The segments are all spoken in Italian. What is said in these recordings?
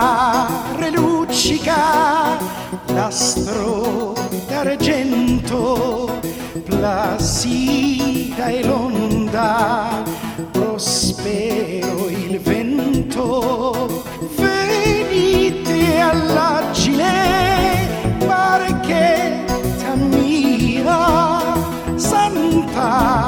mare luccica l'astro d'argento, plasida e l'onda, prospero il vento. Venite all'agile, che t'ammira, santa.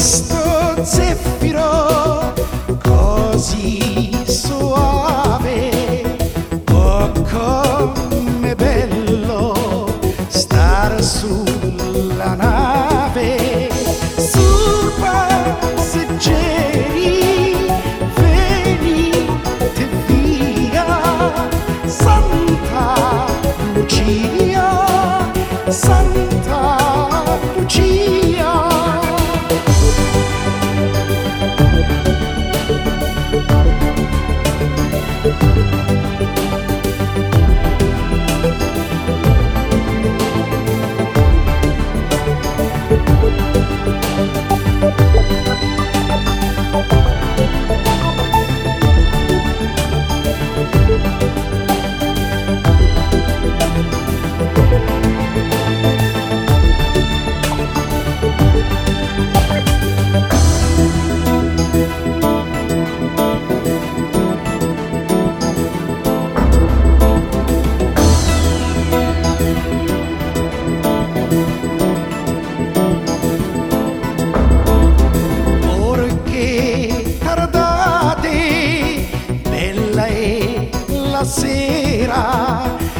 Questo zeffiro così soave oh come bello star sulla nave. Su passeggeri venite via Santa Lucia Santa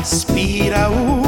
respira o